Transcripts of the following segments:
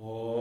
Oh.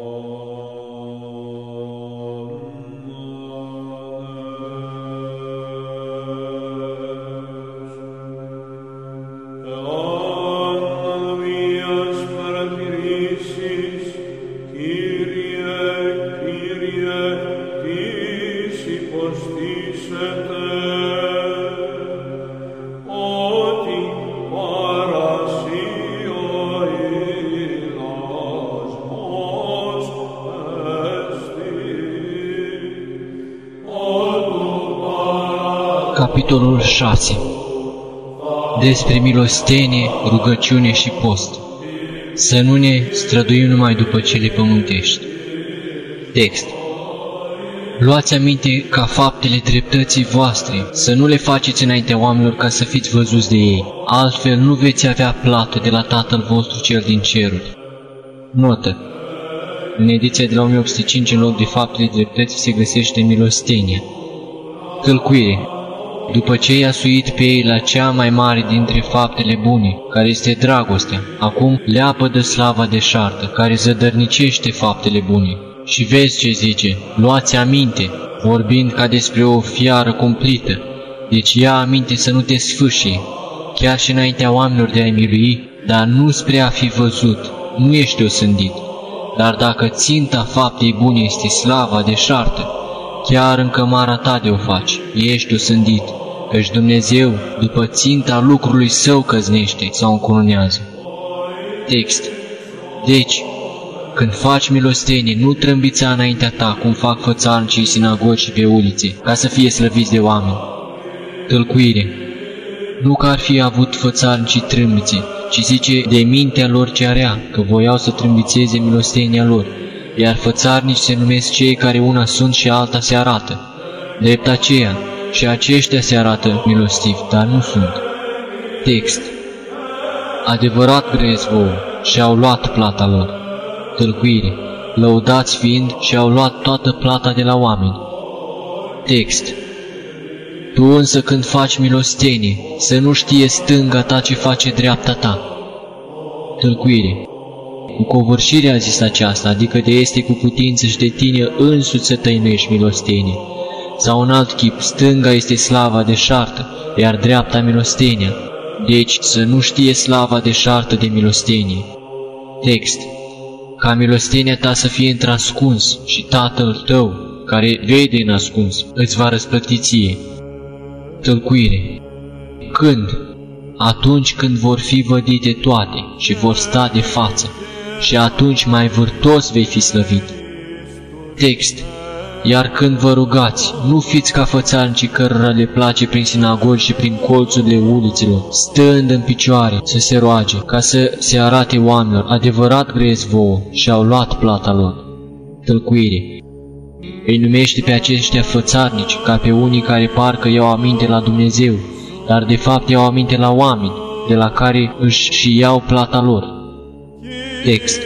Capitolul 6 Despre milostenie, rugăciune și post Să nu ne străduim numai după cele pământești Text Luați aminte ca faptele dreptății voastre, să nu le faceți înaintea oamenilor ca să fiți văzuți de ei, altfel nu veți avea plată de la Tatăl vostru cel din ceruri. Notă. În ediția de la 1805, în loc de faptele dreptății, se găsește milostenia. Tălcuire. După ce i-a suit pe ei la cea mai mare dintre faptele bune, care este dragostea, acum leapă de slava deșartă, care zădărnicește faptele bune. Și vezi ce zice, luați aminte, vorbind ca despre o fiară cumplită, deci ia aminte să nu te sfâșie, chiar și înaintea oamenilor de a-i milui, dar nu spre a fi văzut, nu ești osândit. Dar dacă ținta faptei bune este slava deșartă, chiar în cămara ta de o faci, ești osândit, căci Dumnezeu, după ținta lucrului său căznește sau încununează. Text. Deci, când faci milostenie, nu trâmbița înaintea ta, cum fac fățarnicii sinagogi pe ulițe, ca să fie slăviți de oameni. Tălcuire Nu că ar fi avut fățarnicii trâmbițe, ci zice de mintea lor ce area, că voiau să trâmbițeze milostenia lor, iar fățarnici se numesc cei care una sunt și alta se arată. Drept aceea, și aceștia se arată milostivi, dar nu sunt. Text Adevărat grezi vouă și au luat plata lor. Tălcuire Lăudați fiind și au luat toată plata de la oameni. Text Tu însă când faci milostenie, să nu știe stânga ta ce face dreapta ta. Tălcuire cu covârșire a zis aceasta, adică de este cu putință și de tine însuți să tăinuiești milostenie. Sau în alt chip, stânga este slava de șartă, iar dreapta milostenia. Deci să nu știe slava de șartă de milostenie. Text Ca milostenia ta să fie întrascuns și tatăl tău, care vede în ascuns, îți va răsplăti ție. Tălcuire Când? Atunci când vor fi vădite toate și vor sta de față, și atunci mai vârtos vei fi slăvit. Text Iar când vă rugați, nu fiți ca fățarnicii cărora le place prin sinagogi și prin colțurile uliților, stând în picioare să se roage, ca să se arate oamenilor, adevărat grezi vouă și au luat plata lor. Tălcuire Îi numește pe aceștia fățarnici, ca pe unii care parcă iau aminte la Dumnezeu, dar de fapt iau aminte la oameni, de la care își și iau plata lor. Text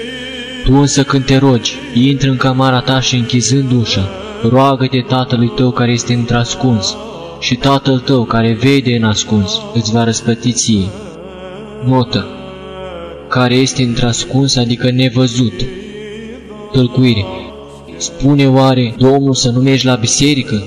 Tu însă când te rogi, intră în camara ta și închizând ușa, roagă-te tatălui tău care este întrascuns și tatăl tău care vede în ascuns îți va răspăti ție. Notă care este întrascuns, adică nevăzut. Tălcuire Spune oare Domnul să nu mergi la biserică?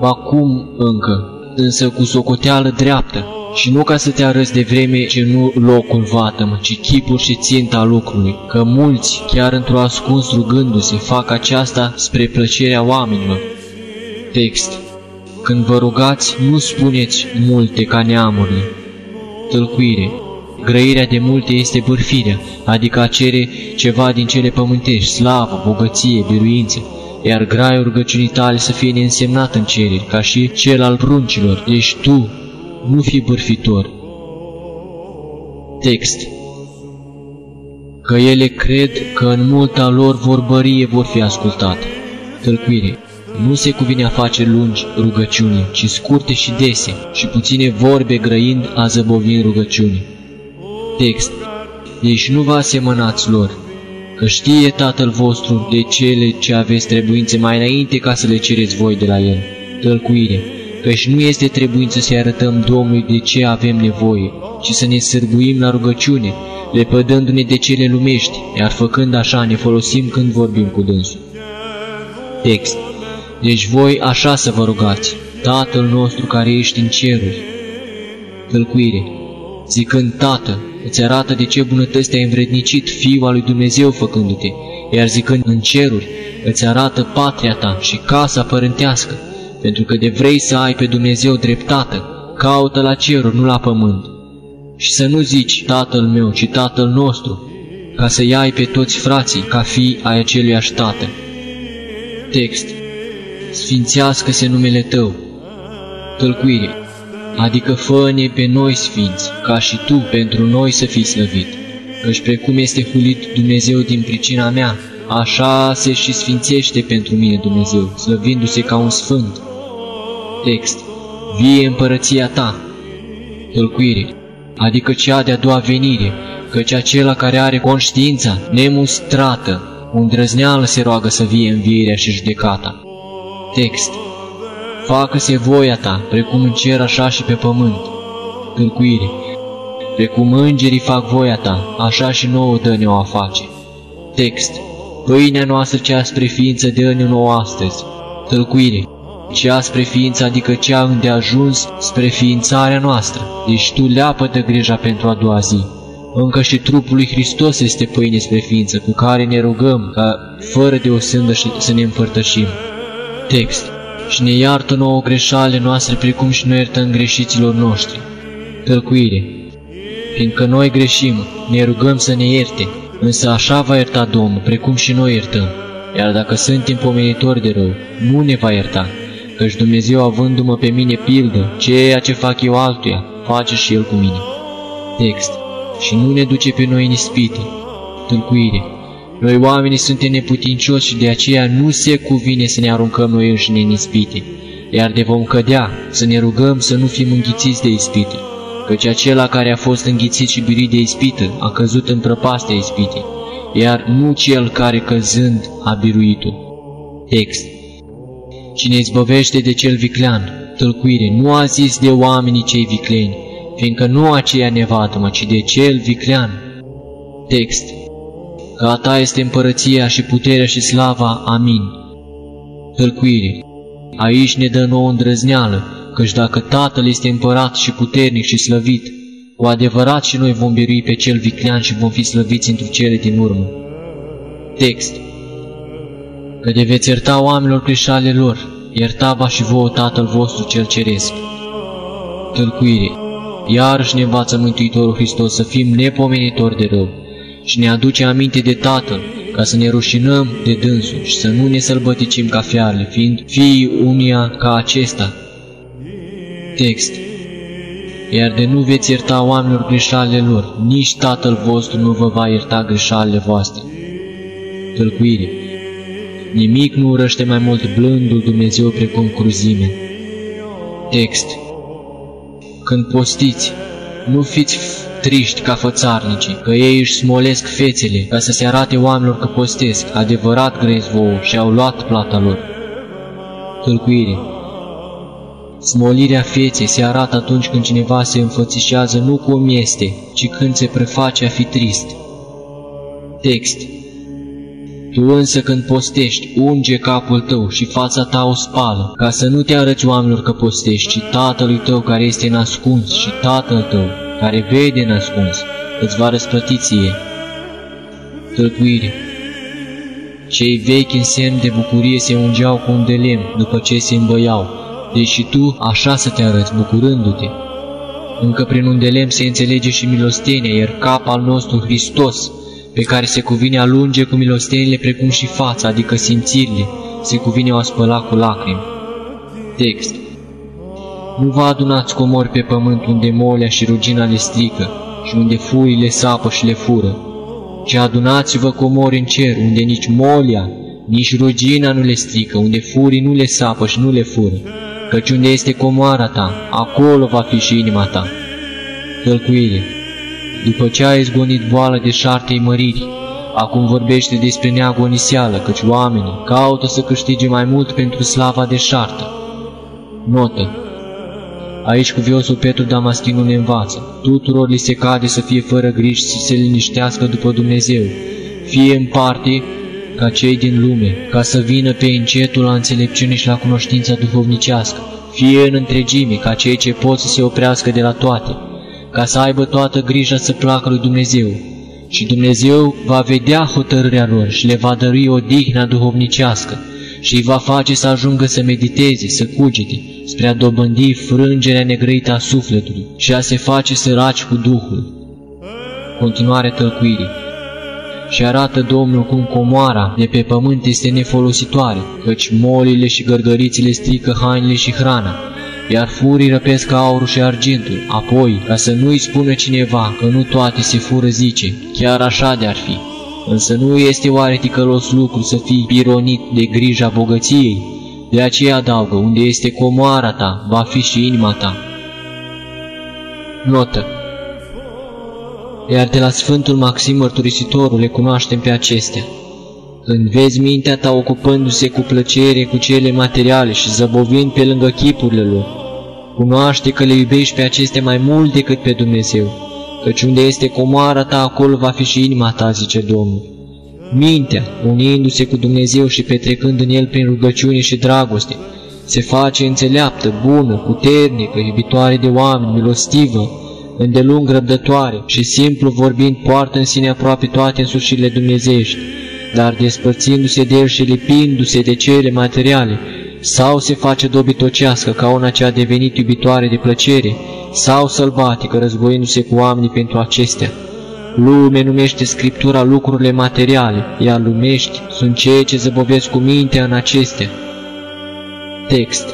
Acum încă, însă cu socoteală dreaptă, și nu ca să te arăți de vreme ce nu locul vatăm, ci chipul și ținta lucrului, că mulți, chiar într-o ascuns rugându-se, fac aceasta spre plăcerea oamenilor. Text Când vă rugați, nu spuneți multe ca neamurile. Tălcuire Grăirea de multe este bârfirea, adică a cere ceva din cele pământești, slavă, bogăție, biruință, iar graiul rugăciunii tale să fie neînsemnat în cereri, ca și cel al pruncilor, deci tu, nu fi bârfitor. Text Că ele cred că în multa lor vorbărie vor fi ascultate. Tălcuire Nu se cuvine a face lungi rugăciuni, ci scurte și dese, și puține vorbe grăind a zăbovi în rugăciuni. Text Deci nu vă asemănați lor, că știe Tatăl vostru de cele ce aveți trebuințe mai înainte ca să le cereți voi de la El. Tălcuire căci nu este trebuință să arătăm Domnului de ce avem nevoie, ci să ne sârguim la rugăciune, lepădându-ne de cele lumești, iar făcând așa ne folosim când vorbim cu dânsul. Text. Deci voi așa să vă rugați, Tatăl nostru care ești în ceruri. Tălcuire. Zicând, Tată, îți arată de ce bunătăți te-ai învrednicit Fiul al lui Dumnezeu făcându-te, iar zicând în ceruri, îți arată patria ta și casa părintească, pentru că de vrei să ai pe Dumnezeu dreptate, caută la ceruri, nu la pământ. Și să nu zici Tatăl meu, ci Tatăl nostru, ca să iai pe toți frații ca fii ai aceluiași Tată. Text Sfințească-se numele Tău. Tălcuire Adică fă-ne pe noi sfinți, ca și Tu pentru noi să fii slăvit. Căci precum este hulit Dumnezeu din pricina mea, așa se și sfințește pentru mine Dumnezeu, slăvindu-se ca un sfânt. Text Vie împărăția Ta. Tălcuire Adică cea de-a doua venire, căci acela care are conștiința nemustrată, îndrăzneală se roagă să vie învierea și judecata. Text Facă-se voia ta, precum în cer așa și pe pământ. Tâlcuire Precum îngerii fac voia ta, așa și nouă dă-ne o a face. Text Pâinea noastră cea spre ființă dă-ne nouă astăzi. Tălcuire Cea spre ființă, adică cea îndeajuns spre ființarea noastră. Deci tu leapă-te grija pentru a doua zi. Încă și trupul lui Hristos este pâine spre ființă, cu care ne rugăm ca, fără de o sândă, să ne împărtășim. Text și ne iartă nouă greșale noastre precum și noi iertăm greșiților noștri. Tălcuire Fiindcă noi greșim, ne rugăm să ne ierte, însă așa va ierta Domnul, precum și noi iertăm. Iar dacă suntem pomenitori de rău, nu ne va ierta, căci Dumnezeu avându-mă pe mine pildă, ceea ce fac eu altuia, face și El cu mine. Text Și nu ne duce pe noi în ispită. Tâlcuire noi oamenii suntem neputincioși și de aceea nu se cuvine să ne aruncăm noi înșine în ispite, iar de vom cădea să ne rugăm să nu fim înghițiți de ispite, căci acela care a fost înghițit și birit de ispită a căzut în prăpastea ispite, iar nu cel care căzând a biruit-o. Text Cine izbăvește de cel viclean, tălcuire, nu a zis de oamenii cei vicleni, fiindcă nu aceea nevadă, ci de cel viclean. Text că a ta este împărăția și puterea și slava. Amin. Tălcuire. Aici ne dă nouă îndrăzneală, căci dacă Tatăl este împărat și puternic și slăvit, cu adevărat și noi vom birui pe cel viclean și vom fi slăviți într cele din urmă. Text Că de veți ierta oamenilor greșalele lor, ierta va și vouă Tatăl vostru cel ceresc. Tălcuire Iarăși ne învață Mântuitorul Hristos să fim nepomenitori de rău, și ne aduce aminte de Tatăl, ca să ne rușinăm de dânsul și să nu ne sălbăticim ca fiarele, fiind fiii unia ca acesta. Text Iar de nu veți ierta oamenilor greșalele lor, nici Tatăl vostru nu vă va ierta greșalele voastre. Tălcuire Nimic nu urăște mai mult blândul Dumnezeu precum cruzime. Text Când postiți, nu fiți triști ca fățarnicii, că ei își smolesc fețele ca să se arate oamenilor că postesc, adevărat grezi vouă și au luat plata lor. Tâlcuire Smolirea feței se arată atunci când cineva se înfățișează nu cum este, ci când se preface a fi trist. Text Tu însă când postești, unge capul tău și fața ta o spală, ca să nu te arăți oamenilor că postești, ci Tatălui tău care este nascuns și Tatăl tău care vede nascuns, îți va răsplăti ție. Tălcuire Cei vechi în semn de bucurie se ungeau cu un de lemn după ce se îmbăiau, deși tu așa să te arăți, bucurându-te. Încă prin un de lemn se înțelege și milostenia, iar cap al nostru Hristos, pe care se cuvine a lunge cu milostenile precum și fața, adică simțirile, se cuvine o a spăla cu lacrimi. Text nu vă adunați comori pe pământ unde molea și rugina le strică și unde furile sapă și le fură, ci adunați-vă comori în cer, unde nici molia, nici rugina nu le strică, unde furii nu le sapă și nu le fură, căci unde este comoara ta, acolo va fi și inima ta. Tălcuire După ce a izgonit boala de șartei măriri, acum vorbește despre neagoniseală, căci oamenii caută să câștige mai mult pentru slava de șartă. Notă Aici cuviosul Petru Damaschinul ne învață. Tuturor li se cade să fie fără griji și să se liniștească după Dumnezeu, fie în parte ca cei din lume, ca să vină pe încetul la înțelepciune și la cunoștința duhovnicească, fie în întregime ca cei ce pot să se oprească de la toate, ca să aibă toată grija să placă lui Dumnezeu. Și Dumnezeu va vedea hotărârea lor și le va dărui o dihnă duhovnicească și îi va face să ajungă să mediteze, să cugete, spre a dobândi frângerea negrăită a sufletului și a se face săraci cu Duhul. Continuare tălcuirii și arată Domnul cum comoara de pe pământ este nefolositoare, căci molile și gărgărițile strică hainele și hrana, iar furii răpesc aurul și argintul. Apoi, ca să nu-i spună cineva că nu toate se fură, zice, chiar așa de-ar fi. Însă nu este oare ticălos lucru să fii pironit de grija bogăției? De aceea adaugă, unde este comoara ta, va fi și inima ta. Notă iar de la Sfântul Maxim Mărturisitorul le cunoaștem pe acestea. Când vezi mintea ta ocupându-se cu plăcere cu cele materiale și zăbovind pe lângă chipurile lor, cunoaște că le iubești pe acestea mai mult decât pe Dumnezeu, căci unde este comoara ta, acolo va fi și inima ta, zice Domnul. Mintea, unindu-se cu Dumnezeu și petrecând în El prin rugăciune și dragoste, se face înțeleaptă, bună, puternică, iubitoare de oameni, milostivă, îndelung răbdătoare și simplu vorbind poartă în sine aproape toate însușirile dumnezeiești, dar despărțindu-se de el și lipindu-se de cele materiale, sau se face dobitocească ca una ce a devenit iubitoare de plăcere, sau sălbatică războindu-se cu oamenii pentru acestea. Lume numește Scriptura lucrurile materiale, iar lumești sunt cei ce zăbovesc cu mintea în acestea. Text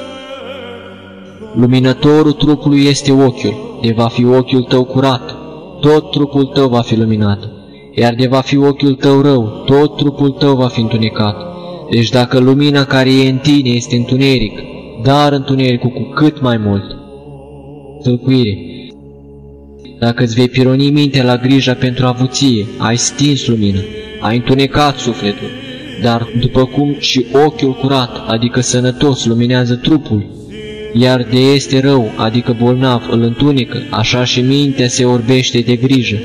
Luminătorul trupului este ochiul, de va fi ochiul tău curat, tot trupul tău va fi luminat, iar de va fi ochiul tău rău, tot trupul tău va fi întunecat. Deci dacă lumina care e în tine este întuneric, dar întunericul cu cât mai mult. Tălcuire Dacă îți vei pironi mintea la grija pentru avuție, ai stins lumina, ai întunecat sufletul, dar după cum și ochiul curat, adică sănătos, luminează trupul, iar de este rău, adică bolnav, îl întunecă, așa și mintea se orbește de grijă.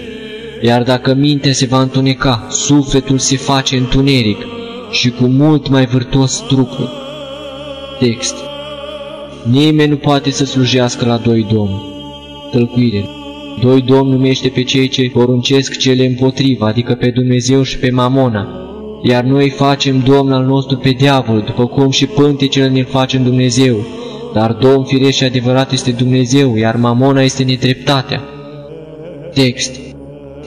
Iar dacă mintea se va întuneca, sufletul se face întuneric și cu mult mai vârtos trupul. Text Nimeni nu poate să slujească la doi domni. Tălcuire Doi domni numește pe cei ce poruncesc cele împotriva, adică pe Dumnezeu și pe Mamona, iar noi facem Domn al nostru pe diavol, după cum și pântecele ne facem Dumnezeu, dar Domn firesc și adevărat este Dumnezeu, iar mamona este nedreptatea. Text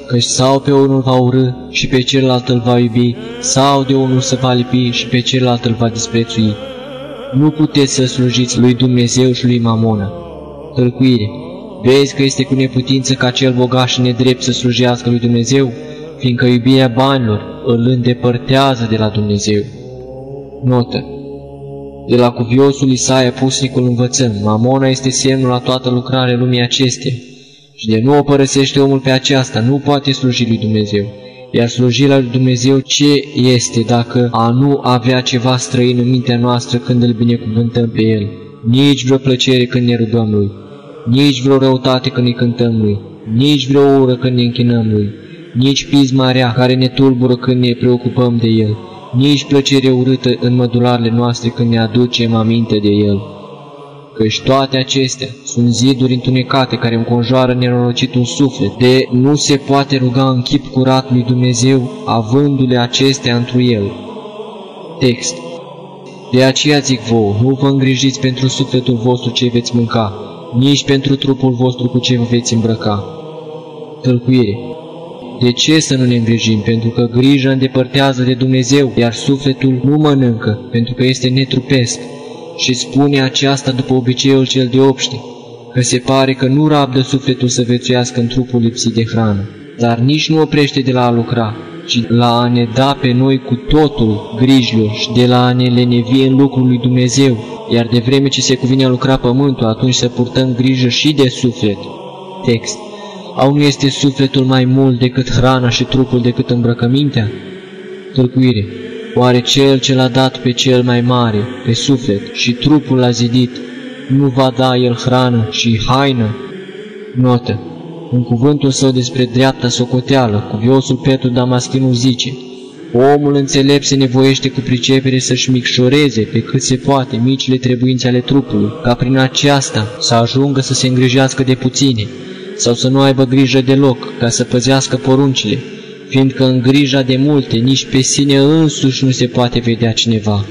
Căci sau pe unul va urâ și pe celălalt îl va iubi, sau de unul se va lipi și pe celălalt îl va disprețui. Nu puteți să slujiți lui Dumnezeu și lui Mamona. Tălcuire Vezi că este cu neputință ca cel bogat și nedrept să slujească lui Dumnezeu, fiindcă iubirea banilor îl îndepărtează de la Dumnezeu. Notă de la cuviosul Isaia pusnicul învățăm, Mamona este semnul la toată lucrarea lumii acestea. Și de nu o părăsește omul pe aceasta, nu poate sluji lui Dumnezeu. Iar slujirea lui Dumnezeu ce este dacă a nu avea ceva străin în mintea noastră când îl binecuvântăm pe El? Nici vreo plăcere când ne rugăm Lui, nici vreo răutate când îi cântăm Lui, nici vreo ură când ne închinăm Lui, nici pisma rea care ne tulbură când ne preocupăm de El, nici plăcere urâtă în mădularele noastre când ne aducem aminte de El. Căci toate acestea sunt ziduri întunecate care înconjoară nenorocitul suflet, de nu se poate ruga în chip curat lui Dumnezeu, avându-le acestea întru El. Text De aceea zic vouă, nu vă îngrijiți pentru sufletul vostru ce veți mânca, nici pentru trupul vostru cu ce vă veți îmbrăca. Tălcuire de ce să nu ne îngrijim? Pentru că grija îndepărtează de Dumnezeu, iar sufletul nu mănâncă, pentru că este netrupesc. Și spune aceasta după obiceiul cel de obște, că se pare că nu rabdă sufletul să vețuiască în trupul lipsit de hrană, dar nici nu oprește de la a lucra, ci la a ne da pe noi cu totul grijilor și de la a ne lenevi în lucrul lui Dumnezeu, iar de vreme ce se cuvine a lucra pământul, atunci să purtăm grijă și de suflet. Text au nu este sufletul mai mult decât hrana și trupul decât îmbrăcămintea? Tâlcuire. Oare cel ce l-a dat pe cel mai mare, pe suflet, și trupul l-a zidit, nu va da el hrană și haină? Notă. În cuvântul său despre dreapta socoteală, cuviosul Petru Damaschinu zice, Omul înțelept se nevoiește cu pricepere să-și micșoreze pe cât se poate micile trebuințe ale trupului, ca prin aceasta să ajungă să se îngrijească de puține, sau să nu aibă grijă deloc, ca să păzească poruncile, fiindcă în grija de multe nici pe sine însuși nu se poate vedea cineva.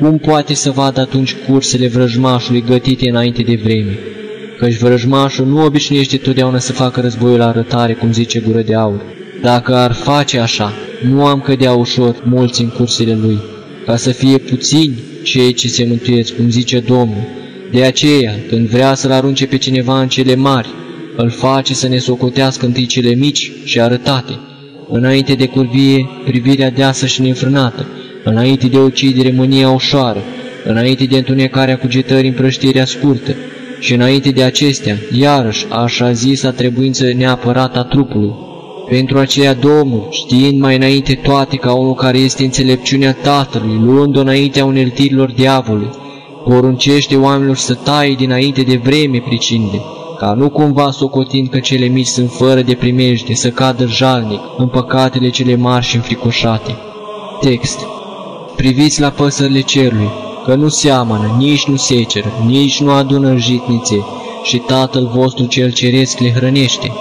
Cum poate să vadă atunci cursele vrăjmașului gătite înainte de vreme? Căci vrăjmașul nu obișnuiește totdeauna să facă războiul la arătare, cum zice gură de aur. Dacă ar face așa, nu am cădea ușor mulți în cursele lui, ca să fie puțini cei ce se mântuiesc, cum zice Domnul. De aceea, când vrea să-l arunce pe cineva în cele mari, îl face să ne socotească întâi cele mici și arătate, înainte de curvie privirea deasă și neînfrânată, înainte de ucidere mânia ușoară, înainte de întunecarea cugetării împrăștirea scurtă, și înainte de acestea, iarăși, așa zisa trebuință neapărată a trupului. Pentru aceea Domnul, știind mai înainte toate ca unul care este înțelepciunea Tatălui, luând-o înaintea uneltirilor diavolului, poruncește oamenilor să taie dinainte de vreme pricinile, ca nu cumva socotind că cele mici sunt fără de primejde, să cadă jalnic în păcatele cele mari și înfricoșate. Text Priviți la păsările cerului, că nu seamănă, nici nu seceră, nici nu adună jitnițe, și Tatăl vostru cel ceresc le hrănește.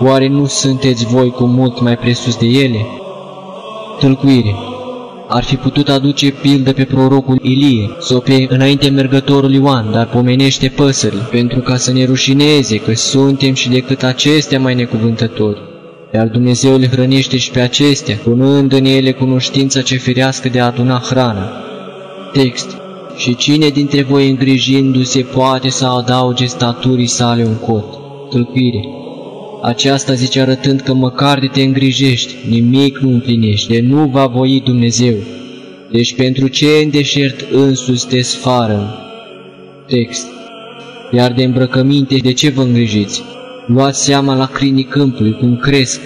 Oare nu sunteți voi cu mult mai presus de ele? Tâlcuire ar fi putut aduce pildă pe prorocul Ilie sau pe înainte mergătorul Ioan, dar pomenește păsările, pentru ca să ne rușineze că suntem și decât acestea mai necuvântători. Iar Dumnezeu le hrănește și pe acestea, punând în ele cunoștința ce firească de a aduna hrana. Text Și cine dintre voi îngrijindu-se poate să adauge staturii sale un cot? Tâlcuire aceasta zice arătând că măcar de te îngrijești, nimic nu împlinești, de nu va voi Dumnezeu. Deci pentru ce în deșert însuți te sfară? Text. Iar de îmbrăcăminte, de ce vă îngrijiți? Luați seama la crinii câmpului, cum cresc.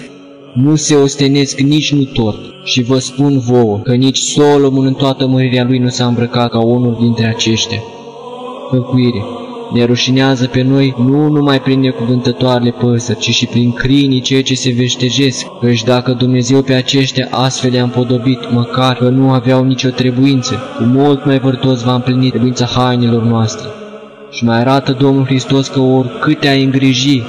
Nu se ostenesc nici nu tot. Și vă spun vouă că nici Solomon în toată mărirea lui nu s-a îmbrăcat ca unul dintre aceștia. Făcuire ne rușinează pe noi nu numai prin necuvântătoarele păsări, ci și prin crinii cei ce se veștejesc, căci dacă Dumnezeu pe aceștia astfel i-a împodobit, măcar că nu aveau nicio trebuință, cu mult mai vărtos va împlini trebuința hainelor noastre. Și mai arată Domnul Hristos că oricât te-ai îngriji,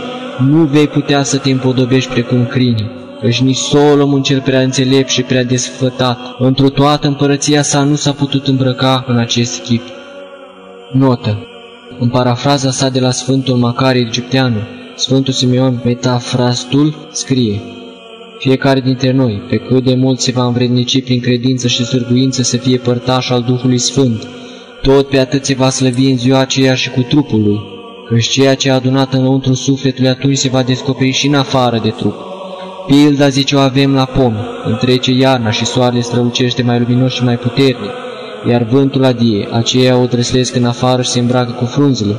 nu vei putea să te împodobești precum crinii, căci nici Solomon cel prea înțelept și prea desfătat, într-o toată împărăția sa nu s-a putut îmbrăca în acest chip. Notă în parafraza sa de la Sfântul Macari Egipteanu, Sfântul Simeon Metafrastul scrie Fiecare dintre noi, pe cât de mult se va învrednici prin credință și sârguință să fie părtaș al Duhului Sfânt, tot pe atât se va slăvi în ziua aceea și cu trupul lui, căci ceea ce a adunat înăuntru sufletului atunci se va descoperi și în afară de trup. Pilda zice o avem la pom, întrece iarna și soarele strălucește mai luminos și mai puternic, iar vântul adie, aceea o trăslesc în afară și se îmbracă cu frunzele,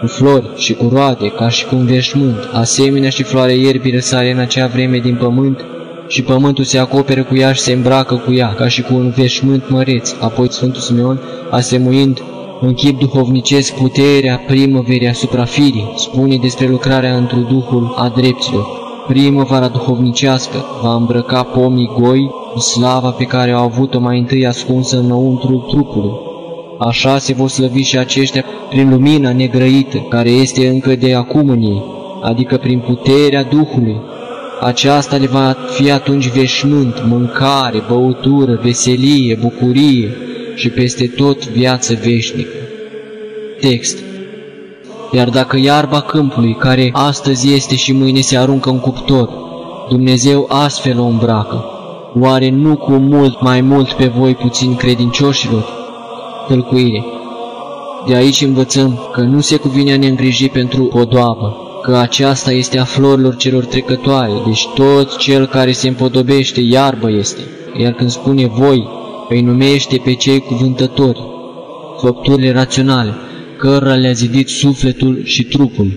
cu flori și cu roade, ca și cu un veșmânt, asemenea și floarea ierbii răsare în acea vreme din pământ, și pământul se acoperă cu ea și se îmbracă cu ea, ca și cu un veșmânt măreț. Apoi Sfântul Simeon, asemuind în chip duhovnicesc puterea primăverii asupra firii, spune despre lucrarea într Duhul a dreptilor. Primăvara duhovnicească va îmbrăca pomii goi slava pe care au avut-o mai întâi ascunsă înăuntru trupului. Așa se vor slăvi și aceștia prin lumina negrăită, care este încă de acum în ei, adică prin puterea Duhului. Aceasta le va fi atunci veșmânt, mâncare, băutură, veselie, bucurie și peste tot viață veșnică. Text Iar dacă iarba câmpului, care astăzi este și mâine se aruncă în cuptor, Dumnezeu astfel o îmbracă, oare nu cu mult mai mult pe voi puțin credincioșilor? Tălcuire. De aici învățăm că nu se cuvine a ne îngriji pentru podoabă, că aceasta este a florilor celor trecătoare, deci tot cel care se împodobește iarbă este, iar când spune voi, îi numește pe cei cuvântători, făpturile raționale, cărora le-a zidit sufletul și trupul.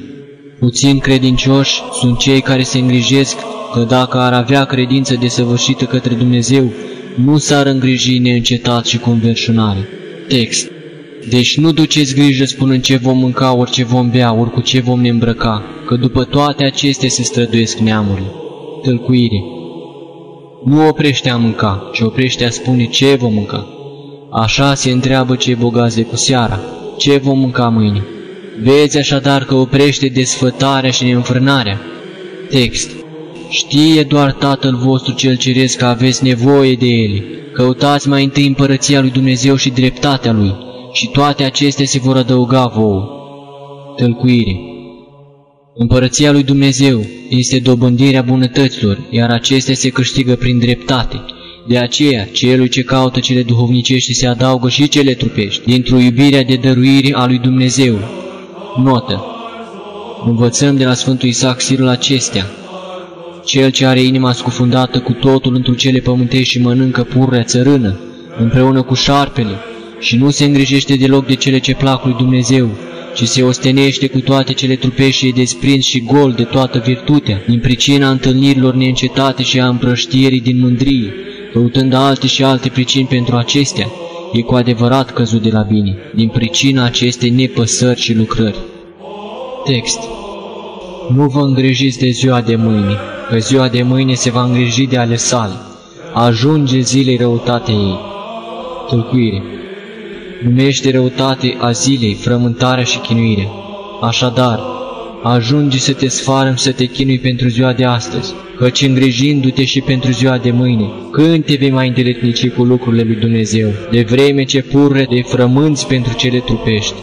Puțin credincioși sunt cei care se îngrijesc că dacă ar avea credință desăvârșită către Dumnezeu, nu s-ar îngriji neîncetat și cu înverșunare. Text Deci nu duceți grijă spunând ce vom mânca, ori ce vom bea, ori cu ce vom ne îmbrăca, că după toate acestea se străduiesc neamurile. Tălcuire. Nu oprește a mânca, ci oprește a spune ce vom mânca. Așa se întreabă cei bogați de cu seara, ce vom mânca mâine. Vezi așadar că oprește desfătarea și neînfrânarea. Text. Știe doar Tatăl vostru cel ceresc că aveți nevoie de ele. Căutați mai întâi împărăția lui Dumnezeu și dreptatea lui, și toate acestea se vor adăuga vouă. Tălcuire Împărăția lui Dumnezeu este dobândirea bunătăților, iar acestea se câștigă prin dreptate. De aceea, celui ce caută cele duhovnicești se adaugă și cele trupești, dintr-o iubirea de dăruire a lui Dumnezeu. Notă Învățăm de la Sfântul Isaac Sirul acestea. Cel ce are inima scufundată cu totul într cele pământești și mănâncă purrea țărână, împreună cu șarpele, și nu se îngrijește deloc de cele ce plac lui Dumnezeu, ci se ostenește cu toate cele trupești și e desprins și gol de toată virtutea, din pricina întâlnirilor neîncetate și a împrăștierii din mândrie, căutând alte și alte pricini pentru acestea, e cu adevărat căzut de la bine, din pricina acestei nepăsări și lucrări. Text Nu vă îngrijiți de ziua de mâine, că ziua de mâine se va îngriji de ale sale. Ajunge zilei răutate ei. Tălcuire numește răutate a zilei, frământarea și chinuirea. Așadar, ajunge să te sfarăm să te chinui pentru ziua de astăzi, căci îngrijindu-te și pentru ziua de mâine, când te vei mai îndeletnici cu lucrurile lui Dumnezeu, de vreme ce purre de frămânți pentru cele trupești.